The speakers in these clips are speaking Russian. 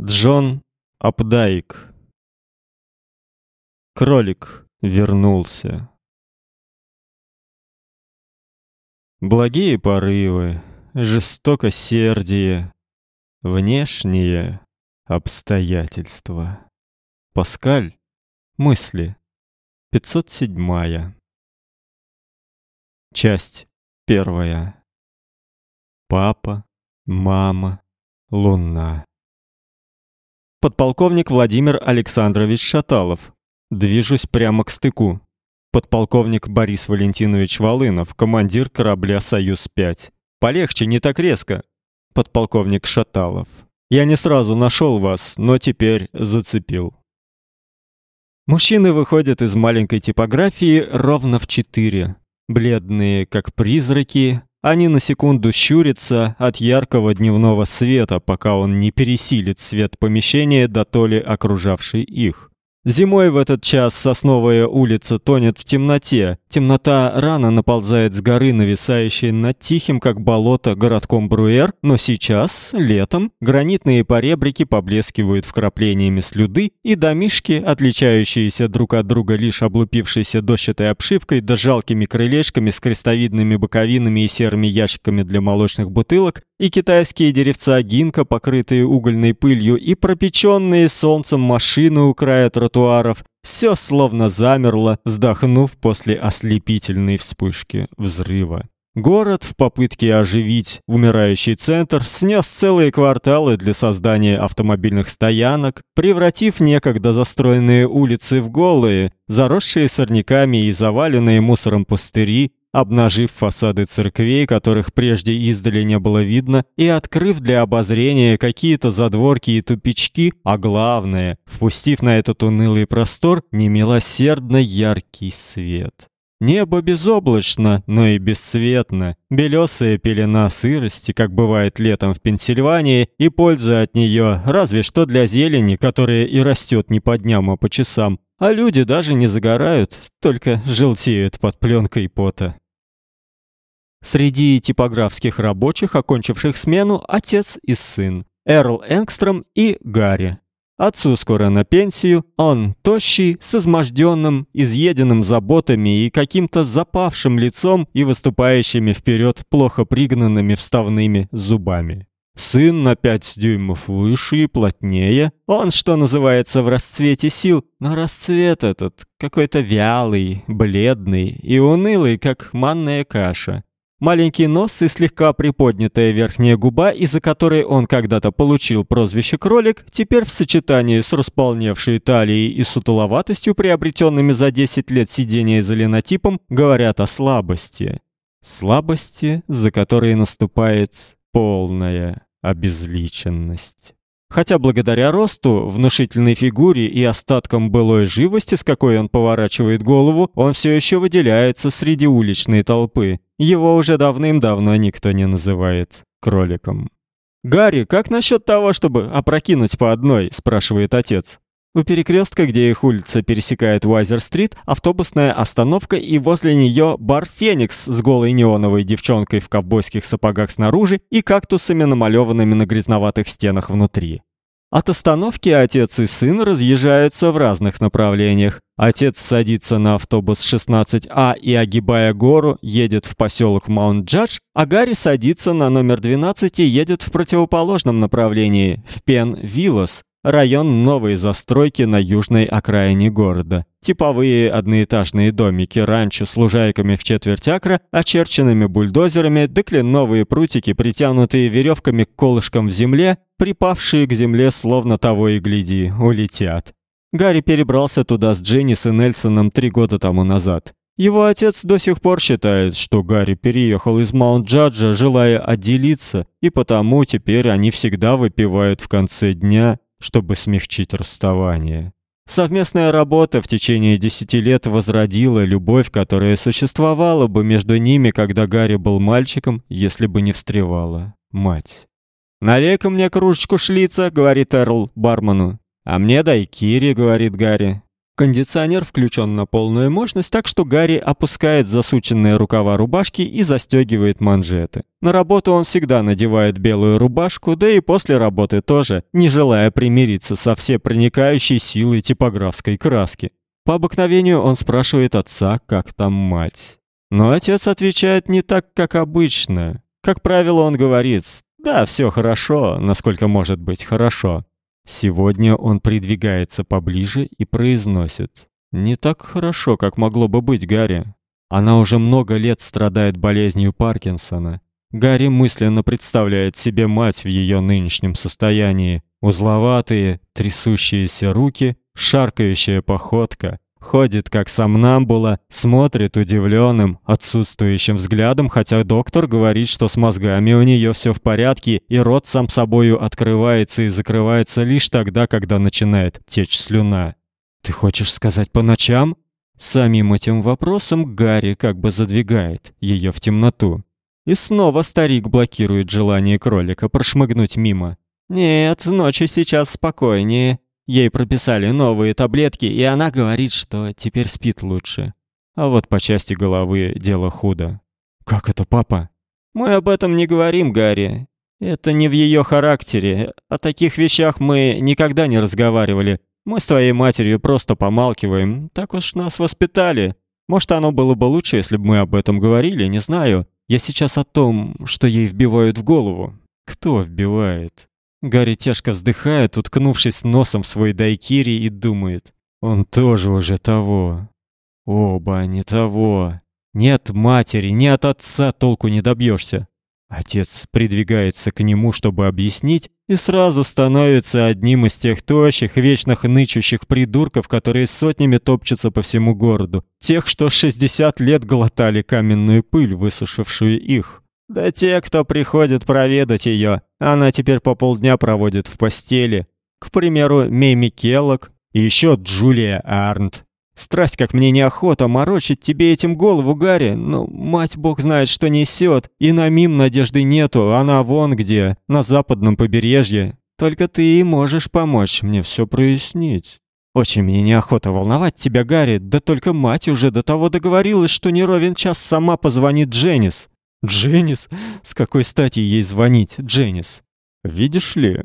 Джон Апдайк. Кролик вернулся. Благие порывы, жестокосердие, внешние обстоятельства. Паскаль. Мысли. 507. Часть первая. Папа, мама, луна. Подполковник Владимир Александрович Шаталов. Движусь прямо к стыку. Подполковник Борис Валентинович Волынов, командир корабля «Союз-5». Полегче, не так резко. Подполковник Шаталов. Я не сразу нашел вас, но теперь зацепил. Мужчины выходят из маленькой типографии ровно в четыре. Бледные, как призраки, они на секунду щурятся от яркого дневного света, пока он не пересилит свет помещения до толи окружавшей их. Зимой в этот час Сосновая улица тонет в темноте. Темнота рано наползает с горы, нависающей над тихим, как болото, городком Бруэр, но сейчас, летом, гранитные поребрики поблескивают вкраплениями слюды, и домишки, отличающиеся друг от друга лишь облупившейся дощатой обшивкой да жалкими крылечками с крестовидными боковинами и серыми ящиками для молочных бутылок, и китайские деревца гинка, покрытые угольной пылью, и пропеченные солнцем машины у края тротуаров, все словно замерло, вздохнув после ослепительной вспышки взрыва. Город в попытке оживить умирающий центр снес целые кварталы для создания автомобильных стоянок, превратив некогда застроенные улицы в голые, заросшие сорняками и заваленные мусором пустыри, обнажив фасады церквей, которых прежде издали не было видно, и открыв для обозрения какие-то задворки и тупички, а главное, впустив на этот унылый простор немилосердно яркий свет. Небо безоблачно, но и бесцветно. Белесая пелена сырости, как бывает летом в Пенсильвании, и польза от нее разве что для зелени, которая и растет не по дням, а по часам. А люди даже не загорают, только желтеют под пленкой пота. Среди типографских рабочих, окончивших смену, отец и сын, Эрл Энгстром и Гарри. Отцу скоро на пенсию, он тощий, с изможденным, изъеденным заботами и каким-то запавшим лицом и выступающими вперед плохо пригнанными вставными зубами. Сын на пять дюймов выше и плотнее, он, что называется, в расцвете сил, но расцвет этот какой-то вялый, бледный и унылый, как манная каша. Маленький нос и слегка приподнятая верхняя губа, из-за которой он когда-то получил прозвище кролик, теперь в сочетании с располневшей талией и сутуловатостью, приобретенными за 10 лет сидения за ленотипом, говорят о слабости. Слабости, за которой наступает полная обезличенность. Хотя благодаря росту, внушительной фигуре и остаткам былой живости, с какой он поворачивает голову, он все еще выделяется среди уличной толпы. Его уже давным-давно никто не называет кроликом. «Гарри, как насчет того, чтобы опрокинуть по одной?» – спрашивает отец. У перекрестка, где их улица пересекает Уайзер-стрит, автобусная остановка и возле нее бар «Феникс» с голой неоновой девчонкой в ковбойских сапогах снаружи и кактусами, намалеванными на грязноватых стенах внутри. От остановки отец и сын разъезжаются в разных направлениях. Отец садится на автобус 16А и, огибая гору, едет в поселок Маунт-Джадж, а Гарри садится на номер 12 и едет в противоположном направлении, в Пен-Виллас, Район новой застройки на южной окраине города. Типовые одноэтажные домики раньше с лужайками в четверть акра, очерченными бульдозерами, да кленовые прутики, притянутые веревками к колышкам в земле, припавшие к земле словно того и гляди, улетят. Гарри перебрался туда с Дженнис и Нельсоном три года тому назад. Его отец до сих пор считает, что Гарри переехал из Маунт-Джаджа, желая отделиться, и потому теперь они всегда выпивают в конце дня чтобы смягчить расставание. Совместная работа в течение десяти лет возродила любовь, которая существовала бы между ними, когда Гарри был мальчиком, если бы не встревала мать. «Налей-ка мне кружечку шлица», — говорит Эрл бармену. «А мне дай кири», — говорит Гарри. Кондиционер включен на полную мощность, так что Гарри опускает засученные рукава рубашки и застегивает манжеты. На работу он всегда надевает белую рубашку, да и после работы тоже, не желая примириться со всепроникающей силой типографской краски. По обыкновению он спрашивает отца, как там мать. Но отец отвечает не так, как обычно. Как правило, он говорит: "Да, все хорошо, насколько может быть хорошо". Сегодня он придвигается поближе и произносит: "Не так хорошо, как могло бы быть, Гарри. Она уже много лет страдает болезнью Паркинсона. Гарри мысленно представляет себе мать в ее нынешнем состоянии: узловатые, трясущиеся руки, шаркающая походка, Ходит как сомнамбула, смотрит удивленным, отсутствующим взглядом, хотя доктор говорит, что с мозгами у нее все в порядке, и рот сам собою открывается и закрывается лишь тогда, когда начинает течь слюна. Ты хочешь сказать по ночам? Самим этим вопросом Гарри как бы задвигает ее в темноту. И снова старик блокирует желание кролика прошмыгнуть мимо. Нет, ночи сейчас спокойнее. Ей прописали новые таблетки, и она говорит, что теперь спит лучше. А вот по части головы дело худо. Как это, папа? Мы об этом не говорим, Гарри. Это не в ее характере. О таких вещах мы никогда не разговаривали. Мы с твоей матерью просто помалкиваем. Так уж нас воспитали. Может, оно было бы лучше, если бы мы об этом говорили, не знаю. Я сейчас о том, что ей вбивают в голову. Кто вбивает? Гарри тяжко вздыхает, уткнувшись носом в свой дайкири и думает: он тоже уже того. Оба не того. Нет матери, ни от отца толку не добьешься. Отец придвигается к нему, чтобы объяснить, и сразу становится одним из тех тощих, вечно хнычущих придурков, которые сотнями топчутся по всему городу, тех, что 60 лет глотали каменную пыль, высушившую их. Да те, кто приходит проведать ее, она теперь по полдня проводит в постели. К примеру, Меми Келлок и еще Джулия Арнт. Страсть, как мне неохота морочить тебе этим голову, Гарри. Ну, мать бог знает, что несет. И на мим надежды нету, она вон где, на западном побережье. Только ты и можешь помочь мне все прояснить. Очень мне неохота волновать тебя, Гарри, да только мать уже до того договорилась, что не ровен час сама позвонит Дженнис. Дженнис? С какой стати ей звонить, Дженнис? Видишь ли,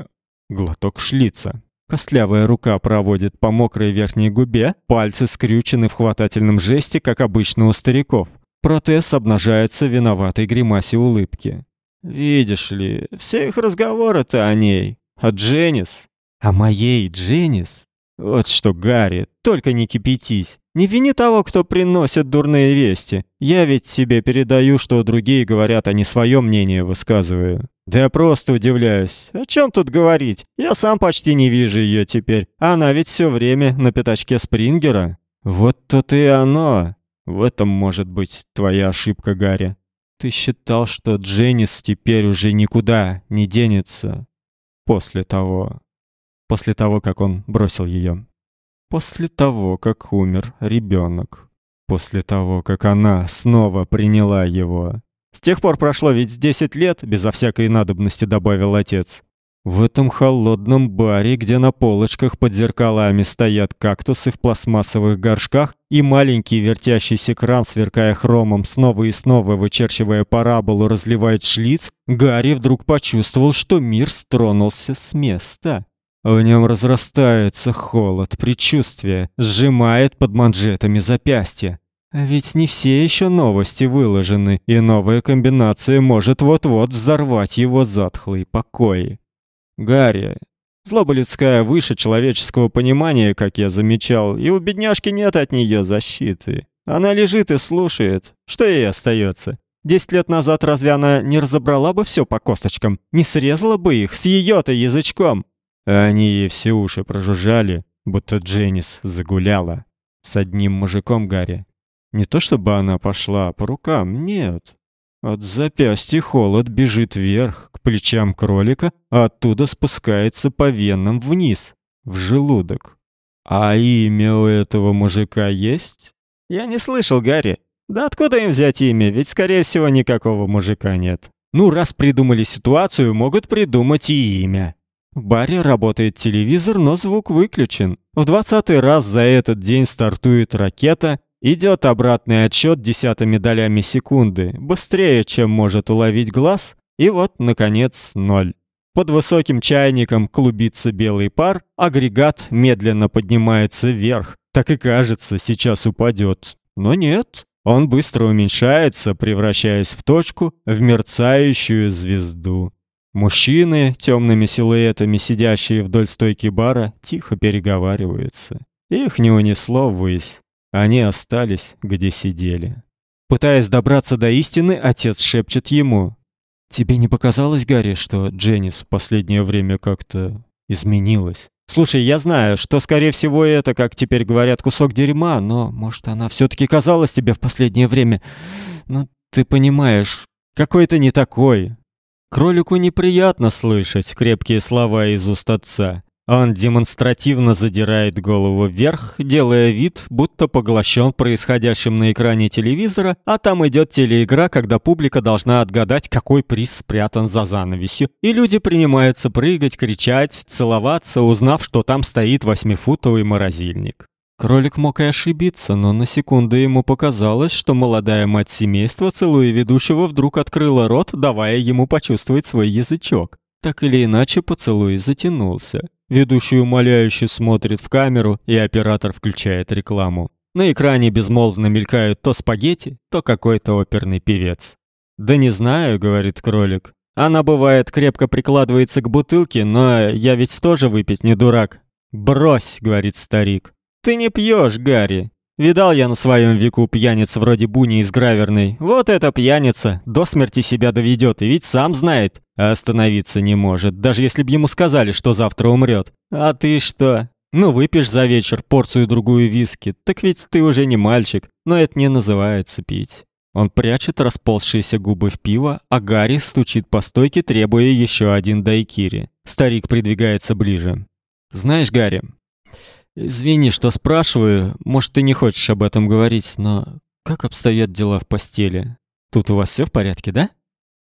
глоток шлица. Костлявая рука проводит по мокрой верхней губе, пальцы скрючены в хватательном жесте, как обычно у стариков. Протез обнажается виноватой гримасе улыбки. Видишь ли, все их разговоры-то о ней, о Дженнис, о моей Дженнис. Вот что, Гарри, только не кипятись. Не вини того, кто приносит дурные вести. Я ведь себе передаю, что другие говорят, а не свое мнение высказываю. Да я просто удивляюсь. О чем тут говорить? Я сам почти не вижу ее теперь. Она ведь все время на пятачке Спрингера. Вот то-то и оно. В этом может быть твоя ошибка, Гарри. Ты считал, что Дженнис теперь уже никуда не денется после того после того, как он бросил ее. После того, как умер ребенок. После того, как она снова приняла его. С тех пор прошло ведь десять лет, безо всякой надобности добавил отец. В этом холодном баре, где на полочках под зеркалами стоят кактусы в пластмассовых горшках и маленький вертящийся кран, сверкая хромом, снова и снова вычерчивая параболу, разливает шлиц, Гарри вдруг почувствовал, что мир стронулся с места. В нем разрастается холод, предчувствие, сжимает под манжетами запястья. А ведь не все еще новости выложены, и новая комбинация может вот-вот взорвать его затхлый покой. Гарри, злоба людская выше человеческого понимания, как я замечал, и у бедняжки нет от нее защиты. Она лежит и слушает. Что ей остается? Десять лет назад разве она не разобрала бы все по косточкам, не срезала бы их с ее-то язычком? А они ей все уши прожужжали, будто Дженнис загуляла с одним мужиком Гарри. Не то чтобы она пошла по рукам, нет. От запястья холод бежит вверх к плечам кролика, а оттуда спускается по венам вниз, в желудок. А имя у этого мужика есть? Я не слышал, Гарри. Да откуда им взять имя? Ведь скорее всего никакого мужика нет. Ну, раз придумали ситуацию, могут придумать и имя. В баре работает телевизор, но звук выключен. В двадцатый раз за этот день стартует ракета, идет обратный отсчет десятыми долями секунды, быстрее, чем может уловить глаз, и вот, наконец, ноль. Под высоким чайником клубится белый пар, агрегат медленно поднимается вверх. Так и кажется, сейчас упадет. Но нет, он быстро уменьшается, превращаясь в точку, в мерцающую звезду. Мужчины, темными силуэтами сидящие вдоль стойки бара, тихо переговариваются. Их не унесло ввысь. Они остались, где сидели. Пытаясь добраться до истины, отец шепчет ему: Тебе не показалось, Гарри, что Дженнис в последнее время как-то изменилась? Слушай, я знаю, что скорее всего это, как теперь говорят, кусок дерьма, но, может, она все таки казалась тебе в последнее время. Ну, ты понимаешь, какой-то не такой. Кролику неприятно слышать крепкие слова из уст отца. Он демонстративно задирает голову вверх, делая вид, будто поглощен происходящим на экране телевизора, а там идет телеигра, когда публика должна отгадать, какой приз спрятан за занавесью, и люди принимаются прыгать, кричать, целоваться, узнав, что там стоит восьмифутовый морозильник. Кролик мог и ошибиться, но на секунду ему показалось, что молодая мать семейства, целуя ведущего, вдруг открыла рот, давая ему почувствовать свой язычок. Так или иначе, поцелуй затянулся. Ведущий умоляюще смотрит в камеру, и оператор включает рекламу. На экране безмолвно мелькают то спагетти, то какой-то оперный певец. «Да не знаю», — говорит кролик. «Она, бывает, крепко прикладывается к бутылке, но я ведь тоже выпить не дурак». «Брось», — говорит старик. «Ты не пьешь, Гарри. Видал я на своем веку пьяниц вроде Буни из Граверной. Вот эта пьяница до смерти себя доведет, и ведь сам знает, а остановиться не может, даже если б ему сказали, что завтра умрет. А ты что? Ну, выпьешь за вечер порцию другую виски, так ведь ты уже не мальчик, но это не называется пить. Он прячет расползшиеся губы в пиво, а Гарри стучит по стойке, требуя еще один дайкири. Старик придвигается ближе. «Знаешь, Гарри, Извини, что спрашиваю. Может, ты не хочешь об этом говорить, но как обстоят дела в постели? Тут у вас все в порядке, да?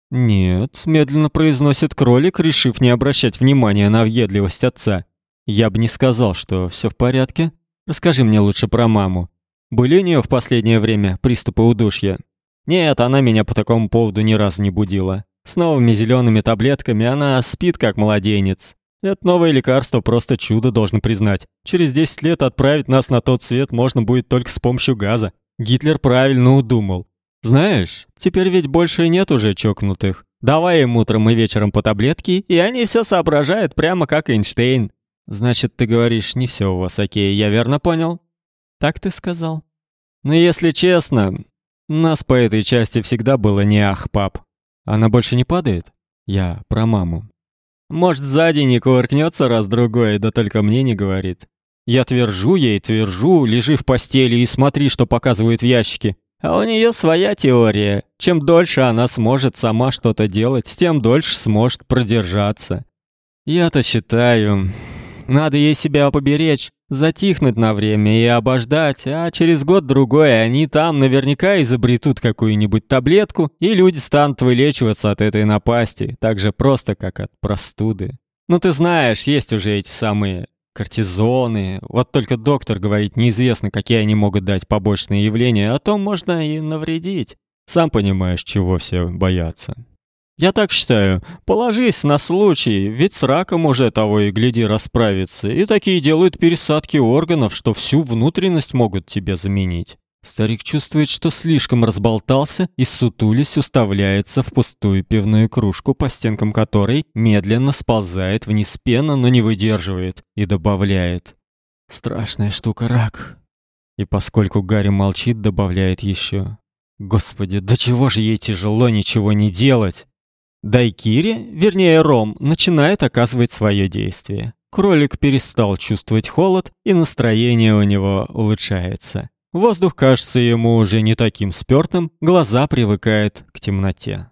Нет, медленно произносит кролик, решив не обращать внимания на въедливость отца. Я бы не сказал, что все в порядке. Расскажи мне лучше про маму. Были у нее в последнее время приступы удушья? Нет, она меня по такому поводу ни разу не будила. С новыми зелеными таблетками она спит как младенец. Это новое лекарство просто чудо, должен признать. Через 10 лет отправить нас на тот свет можно будет только с помощью газа. Гитлер правильно удумал. Знаешь, теперь ведь больше нет уже чокнутых. Давай им утром и вечером по таблетке, и они все соображают прямо как Эйнштейн. Значит, ты говоришь, не все у вас окей, я верно понял? Так ты сказал. Но ну, если честно, нас по этой части всегда было не ах, пап. Она больше не падает? Я про маму. Может, сзади не кувыркнется раз-другой, да только мне не говорит. Я твержу ей, твержу, лежи в постели и смотри, что показывает в ящике. А у нее своя теория. Чем дольше она сможет сама что-то делать, тем дольше сможет продержаться. Я-то считаю, надо ей себя поберечь, затихнуть на время и обождать, а через год-другой они там наверняка изобретут какую-нибудь таблетку, и люди станут вылечиваться от этой напасти, так же просто, как от простуды. Ну ты знаешь, есть уже эти самые кортизоны. Вот только доктор говорит, неизвестно, какие они могут дать побочные явления, а то можно и навредить. Сам понимаешь, чего все боятся. Я так считаю. Положись на случай, ведь с раком уже того и гляди расправиться. И такие делают пересадки органов, что всю внутренность могут тебе заменить. Старик чувствует, что слишком разболтался и сутулясь уставляется в пустую пивную кружку, по стенкам которой медленно сползает вниз пена, но не выдерживает, и добавляет: "Страшная штука рак". И поскольку Гарри молчит, добавляет еще: "Господи, до чего же ей тяжело ничего не делать?" Дайкири, вернее ром, начинает оказывать свое действие. Кролик перестал чувствовать холод, и настроение у него улучшается. Воздух кажется ему уже не таким спёртым, глаза привыкают к темноте.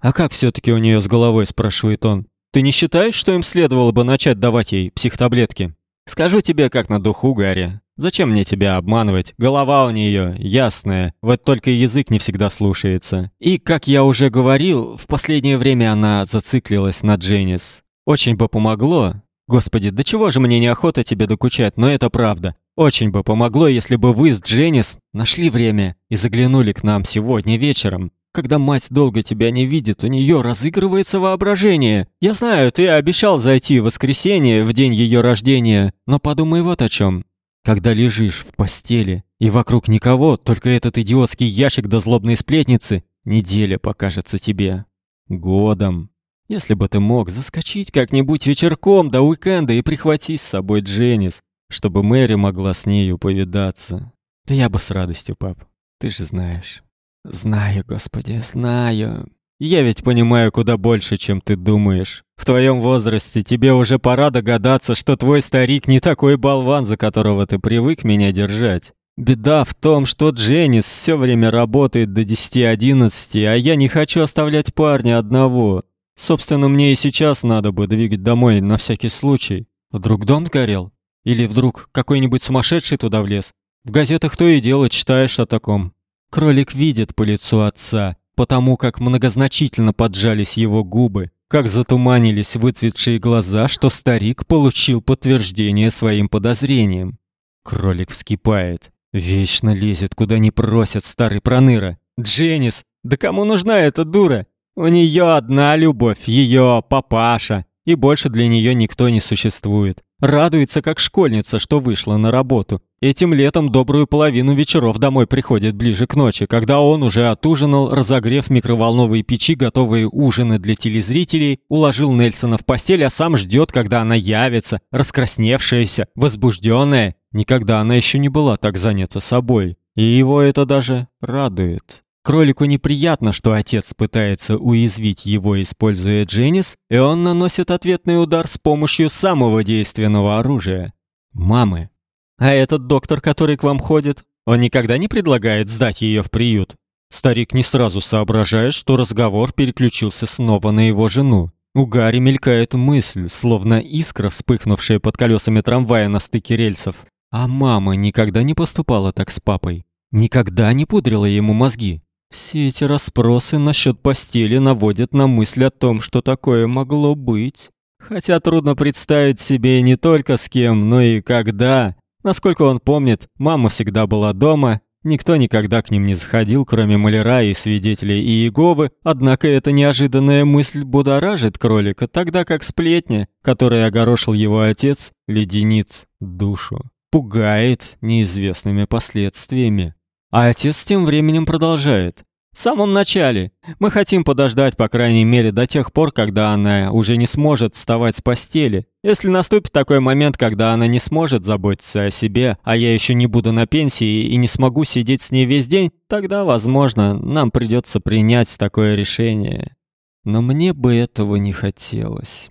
«А как все таки у нее с головой?» – спрашивает он. «Ты не считаешь, что им следовало бы начать давать ей психтаблетки?» «Скажу тебе как на духу, Гарри. Зачем мне тебя обманывать? Голова у нее ясная, вот только язык не всегда слушается. И, как я уже говорил, в последнее время она зациклилась на Дженнис. Очень бы помогло, Господи, до чего же мне неохота тебе докучать, но это правда. Очень бы помогло, если бы вы с Дженнис нашли время и заглянули к нам сегодня вечером. Когда мать долго тебя не видит, у нее разыгрывается воображение. Я знаю, ты обещал зайти в воскресенье, в день ее рождения, но подумай вот о чем. Когда лежишь в постели, и вокруг никого, только этот идиотский ящик до злобной сплетницы, неделя покажется тебе годом. Если бы ты мог заскочить как-нибудь вечерком до уикенда и прихватить с собой Дженнис, чтобы Мэри могла с нею повидаться. Да я бы с радостью, пап. Ты же знаешь. Знаю, Господи, знаю. Я ведь понимаю куда больше, чем ты думаешь. В твоем возрасте тебе уже пора догадаться, что твой старик не такой болван, за которого ты привык меня держать. Беда в том, что Дженнис все время работает до 10-11, а я не хочу оставлять парня одного. Собственно, мне и сейчас надо бы двигать домой на всякий случай. Вдруг дом сгорел? Или вдруг какой-нибудь сумасшедший туда влез? В газетах то и дело читаешь о таком. Кролик видит по лицу отца, потому как многозначительно поджались его губы, как затуманились выцветшие глаза, что старик получил подтверждение своим подозрениям. Кролик вскипает. Вечно лезет, куда не просят старый проныра. Дженнис, да кому нужна эта дура? У нее одна любовь, ее папаша, и больше для нее никто не существует. Радуется, как школьница, что вышла на работу. Этим летом добрую половину вечеров домой приходит ближе к ночи, когда он уже отужинал, разогрев в микроволновой печи готовые ужины для телезрителей, уложил Нельсона в постель, а сам ждет, когда она явится, раскрасневшаяся, возбужденная. Никогда она еще не была так занята собой. И его это даже радует. Кролику неприятно, что отец пытается уязвить его, используя Дженнис, и он наносит ответный удар с помощью самого действенного оружия мамы. А этот доктор, который к вам ходит, он никогда не предлагает сдать ее в приют. Старик не сразу соображает, что разговор переключился снова на его жену. У Гарри мелькает мысль, словно искра, вспыхнувшая под колесами трамвая на стыке рельсов. А мама никогда не поступала так с папой. Никогда не пудрила ему мозги. Все эти расспросы насчет постели наводят на мысль о том, что такое могло быть. Хотя трудно представить себе не только с кем, но и когда. Насколько он помнит, мама всегда была дома, никто никогда к ним не заходил, кроме маляра и свидетелей Иеговы, однако эта неожиданная мысль будоражит кролика, тогда как сплетня, которой огорошил его отец, леденит душу, пугает неизвестными последствиями. А отец тем временем продолжает. В самом начале. Мы хотим подождать, по крайней мере, до тех пор, когда она уже не сможет вставать с постели. Если наступит такой момент, когда она не сможет заботиться о себе, а я еще не буду на пенсии и не смогу сидеть с ней весь день, тогда, возможно, нам придется принять такое решение. Но мне бы этого не хотелось.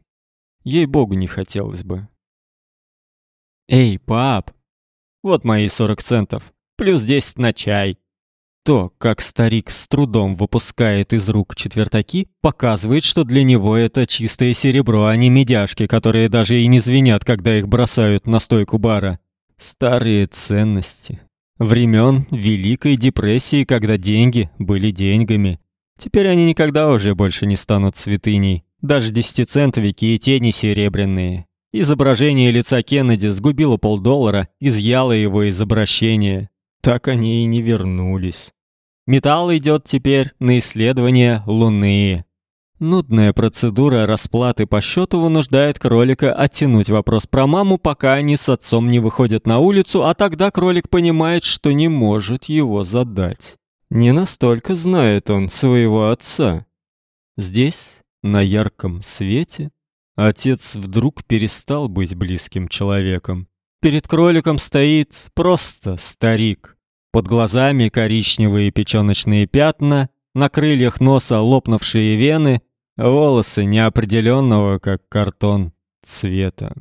Ей-богу, не хотелось бы. Эй, пап. Вот мои 40 центов плюс 10 на чай. То, как старик с трудом выпускает из рук четвертаки, показывает, что для него это чистое серебро, а не медяшки, которые даже и не звенят, когда их бросают на стойку бара. Старые ценности. Времен Великой депрессии, когда деньги были деньгами. Теперь они никогда уже больше не станут святыней. Даже десятицентовики и те не серебряные. Изображение лица Кеннеди сгубило полдоллара, изъяло его из обращения так они и не вернулись. Металл идет теперь на исследование Луны. Нудная процедура расплаты по счету вынуждает кролика оттянуть вопрос про маму, пока они с отцом не выходят на улицу, а тогда кролик понимает, что не может его задать. Не настолько знает он своего отца. Здесь, на ярком свете, отец вдруг перестал быть близким человеком. Перед кроликом стоит просто старик. Под глазами коричневые печёночные пятна, на крыльях носа лопнувшие вены, волосы неопределенного, как картон, цвета.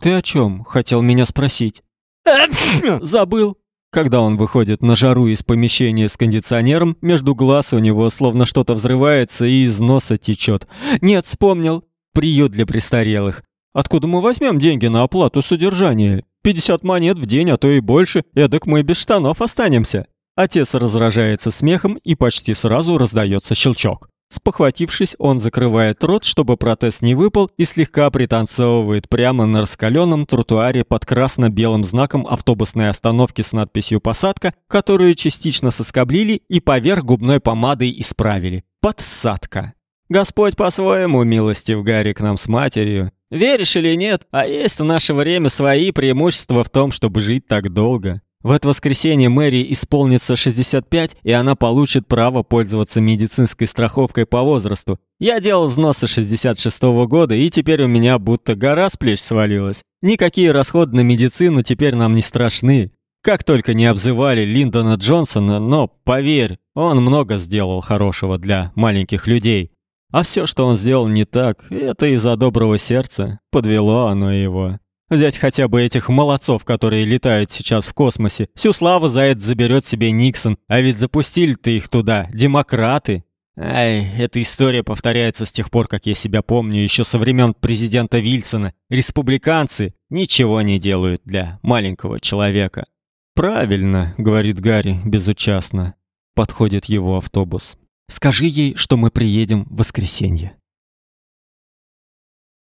Ты о чем? хотел меня спросить? Забыл. Когда он выходит на жару из помещения с кондиционером, между глаз у него словно что-то взрывается и из носа течет. Нет, вспомнил. Приют для престарелых. Откуда мы возьмем деньги на оплату содержания? 50 монет в день, а то и больше, эдак мы без штанов останемся. Отец разражается смехом, и почти сразу раздается щелчок. Спохватившись, он закрывает рот, чтобы протез не выпал, и слегка пританцовывает прямо на раскаленном тротуаре под красно-белым знаком автобусной остановки с надписью «Посадка», которую частично соскоблили и поверх губной помадой исправили. «Подсадка». Господь по-своему милостив Гарри нам с матерью. Веришь или нет, а есть в наше время свои преимущества в том, чтобы жить так долго. В это воскресенье Мэри исполнится 65, и она получит право пользоваться медицинской страховкой по возрасту. Я делал взносы 66-го года, и теперь у меня будто гора с плеч свалилась. Никакие расходы на медицину теперь нам не страшны. Как только не обзывали Линдона Джонсона, но поверь, он много сделал хорошего для маленьких людей. А все, что он сделал не так, это из-за доброго сердца. Подвело оно его. Взять хотя бы этих молодцов, которые летают сейчас в космосе. Всю славу за это заберет себе Никсон, а ведь запустили-то их туда демократы. Ай, эта история повторяется с тех пор, как я себя помню, еще со времен президента Вильсона. Республиканцы ничего не делают для маленького человека. Правильно, говорит Гарри безучастно. Подходит его автобус. Скажи ей, что мы приедем в воскресенье.